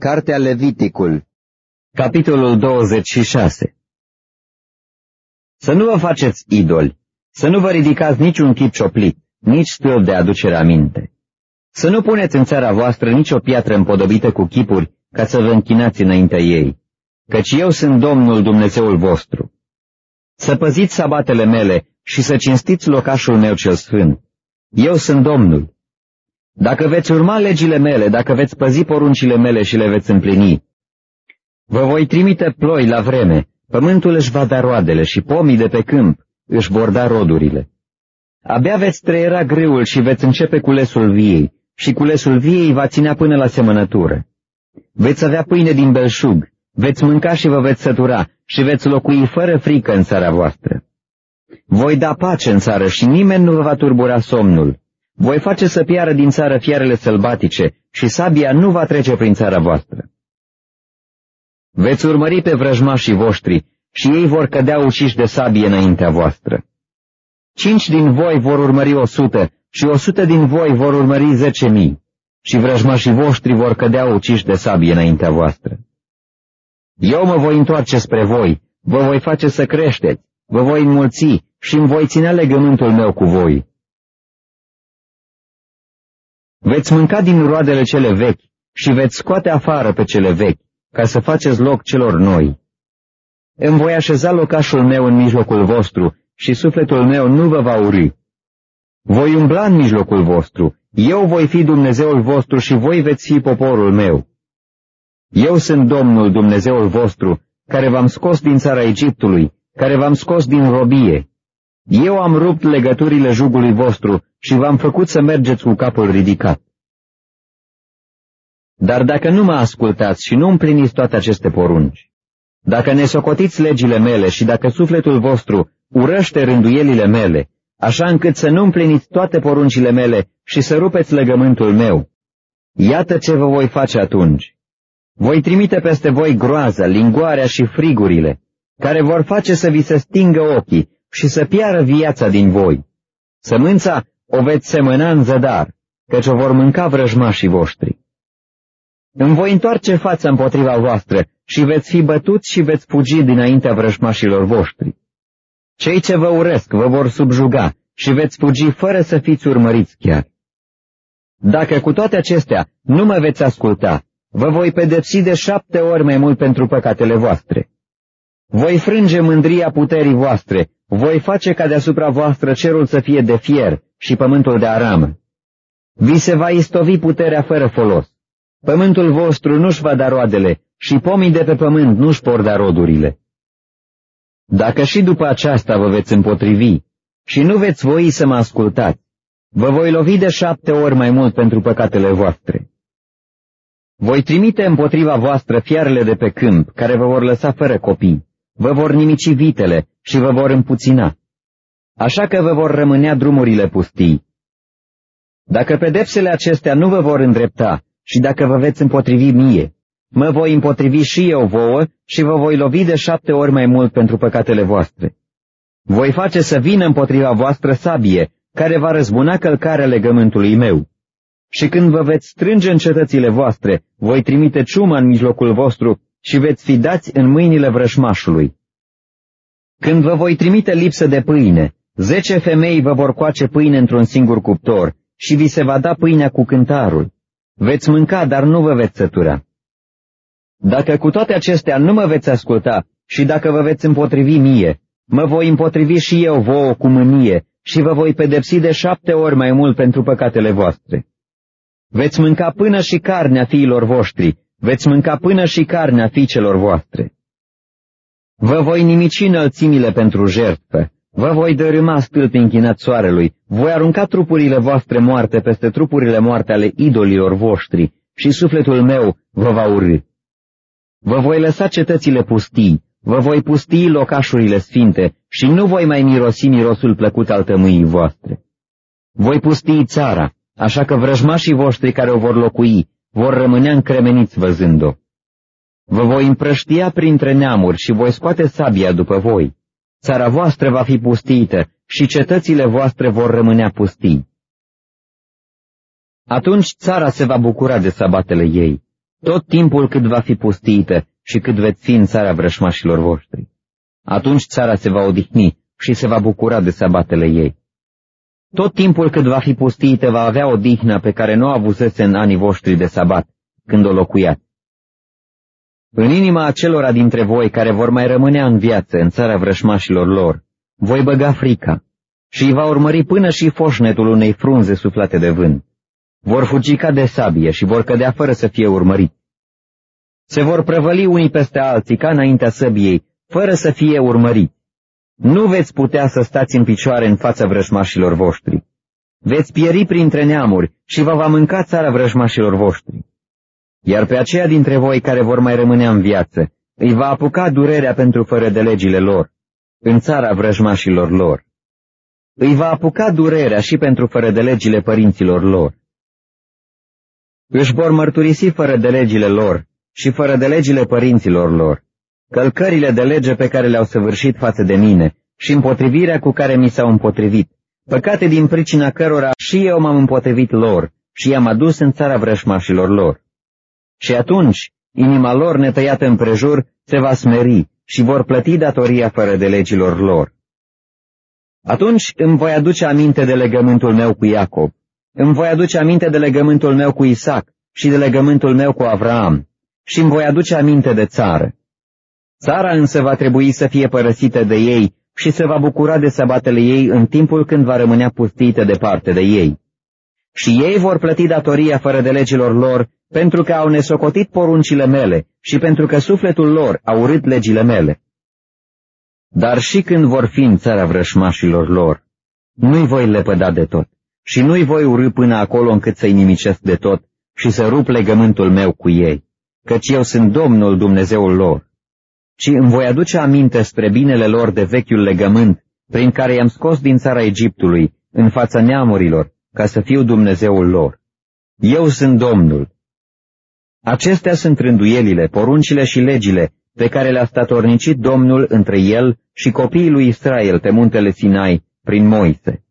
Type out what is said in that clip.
Cartea Leviticul Capitolul 26 Să nu vă faceți idoli, să nu vă ridicați niciun chip cioplit, nici stâlp de aducere aminte. Să nu puneți în țara voastră nicio piatră împodobită cu chipuri ca să vă închinați înaintea ei, căci eu sunt Domnul Dumnezeul vostru. Să păziți sabatele mele și să cinstiți locașul meu cel sfânt. Eu sunt Domnul. Dacă veți urma legile mele, dacă veți păzi poruncile mele și le veți împlini, vă voi trimite ploi la vreme, pământul își va da roadele și pomii de pe câmp își vor da rodurile. Abia veți trăiera greul și veți începe culesul viei, și culesul viei va ținea până la semănătură. Veți avea pâine din belșug, veți mânca și vă veți sătura și veți locui fără frică în țara voastră. Voi da pace în țară și nimeni nu vă va turbura somnul. Voi face să piară din țară fiarele sălbatice și sabia nu va trece prin țara voastră. Veți urmări pe vrăjmașii voștri și ei vor cădea uciși de sabie înaintea voastră. Cinci din voi vor urmări o sută și o sută din voi vor urmări zece mii și vrăjmașii voștri vor cădea uciși de sabie înaintea voastră. Eu mă voi întoarce spre voi, vă voi face să creșteți, vă voi înmulți și îmi voi ține legământul meu cu voi. Veți mânca din roadele cele vechi și veți scoate afară pe cele vechi, ca să faceți loc celor noi. Îmi voi așeza locașul meu în mijlocul vostru și sufletul meu nu vă va uri. Voi umbla în mijlocul vostru, eu voi fi Dumnezeul vostru și voi veți fi poporul meu. Eu sunt Domnul Dumnezeul vostru, care v-am scos din țara Egiptului, care v-am scos din robie. Eu am rupt legăturile jugului vostru și v-am făcut să mergeți cu capul ridicat. Dar dacă nu mă ascultați și nu împliniți toate aceste porunci, dacă ne socotiți legile mele și dacă sufletul vostru urăște rânduielile mele, așa încât să nu împliniți toate poruncile mele și să rupeți legământul meu, iată ce vă voi face atunci. Voi trimite peste voi groaza, lingoarea și frigurile, care vor face să vi se stingă ochii și să piară viața din voi. Sămânța o veți semăna în zădar, căci o vor mânca vrăjmașii voștri. Îmi voi întoarce fața împotriva voastră și veți fi bătuți și veți fugi dinaintea vrăjmașilor voștri. Cei ce vă urăsc vă vor subjuga și veți fugi fără să fiți urmăriți chiar. Dacă cu toate acestea nu mă veți asculta, vă voi pedepsi de șapte ori mai mult pentru păcatele voastre. Voi frânge mândria puterii voastre, voi face ca deasupra voastră cerul să fie de fier și pământul de aramă. Vi se va istovi puterea fără folos. Pământul vostru nu-și va da roadele și pomii de pe pământ nu-și por da rodurile. Dacă și după aceasta vă veți împotrivi și nu veți voi să mă ascultați, vă voi lovi de șapte ori mai mult pentru păcatele voastre. Voi trimite împotriva voastră fiarele de pe câmp, care vă vor lăsa fără copii, vă vor nimici vitele și vă vor împuțina. Așa că vă vor rămânea drumurile pustii. Dacă pedepsele acestea nu vă vor îndrepta și dacă vă veți împotrivi mie, mă voi împotrivi și eu vouă și vă voi lovi de șapte ori mai mult pentru păcatele voastre. Voi face să vină împotriva voastră sabie, care va răzbuna călcarea legământului meu. Și când vă veți strânge în cetățile voastre, voi trimite ciumă în mijlocul vostru și veți fi dați în mâinile vrășmașului. Când vă voi trimite lipsă de pâine, zece femei vă vor coace pâine într-un singur cuptor și vi se va da pâinea cu cântarul. Veți mânca, dar nu vă veți sătura. Dacă cu toate acestea nu mă veți asculta și dacă vă veți împotrivi mie, mă voi împotrivi și eu vouă cu mânie și vă voi pedepsi de șapte ori mai mult pentru păcatele voastre. Veți mânca până și carnea fiilor voștri, veți mânca până și carnea fiicelor voastre. Vă voi nimici înălțimile pentru jertfă, vă voi dărâma stâlpi închinat soarelui, voi arunca trupurile voastre moarte peste trupurile moarte ale idolilor voștri și sufletul meu vă va urâ. Vă voi lăsa cetățile pustii, vă voi pustii locașurile sfinte și nu voi mai mirosi mirosul plăcut al tămâii voastre. Voi pustii țara, așa că vrăjmașii voștri care o vor locui vor rămânea încremeniți văzând-o. Vă voi împrăștia printre neamuri și voi scoate sabia după voi. Țara voastră va fi pustită și cetățile voastre vor rămânea pustii. Atunci țara se va bucura de sabatele ei. tot timpul cât va fi pustită și cât veți fi în țara vrășmașilor voștri. Atunci țara se va odihni și se va bucura de sabatele ei. Tot timpul cât va fi pustită va avea o dihnă pe care nu o avusese în anii voștri de sabat, când o locuiați. În inima acelora dintre voi care vor mai rămânea în viață în țara vrășmașilor lor, voi băga frica și îi va urmări până și foșnetul unei frunze suflate de vânt. Vor fugi ca de sabie și vor cădea fără să fie urmăriți. Se vor prăvăli unii peste alții ca înaintea săbiei, fără să fie urmăriți. Nu veți putea să stați în picioare în fața vrăjmașilor voștri. Veți pieri printre neamuri și vă va mânca țara vrăjmașilor voștri. Iar pe aceia dintre voi care vor mai rămâne în viață, îi va apuca durerea pentru fără de legile lor, în țara vrăjmașilor lor. Îi va apuca durerea și pentru fără de legile părinților lor. Își vor mărturisi fără de legile lor și fără de legile părinților lor, călcările de lege pe care le-au săvârșit față de mine și împotrivirea cu care mi s-au împotrivit, păcate din pricina cărora și eu m-am împotrivit lor și i-am adus în țara vrășmașilor lor. Și atunci, inima lor netăiată împrejur se va smeri și vor plăti datoria fără de legilor lor. Atunci îmi voi aduce aminte de legământul meu cu Iacob, îmi voi aduce aminte de legământul meu cu Isaac și de legământul meu cu Avraam și îmi voi aduce aminte de țară. Țara însă va trebui să fie părăsită de ei și se va bucura de sabatele ei în timpul când va rămânea pustită departe de ei. Și ei vor plăti datoria fără de legilor lor pentru că au nesocotit poruncile mele și pentru că sufletul lor a urât legile mele. Dar și când vor fi în țara vrășmașilor lor, nu-i voi lepăda de tot și nu-i voi urâ până acolo încât să-i nimicesc de tot și să rup legământul meu cu ei, căci eu sunt Domnul Dumnezeul lor. Și îmi voi aduce aminte spre binele lor de vechiul legământ, prin care i-am scos din țara Egiptului, în fața neamurilor, ca să fiu Dumnezeul lor. Eu sunt Domnul. Acestea sunt rânduielile, poruncile și legile pe care le-a statornicit Domnul între el și copiii lui Israel pe muntele Sinai, prin Moise.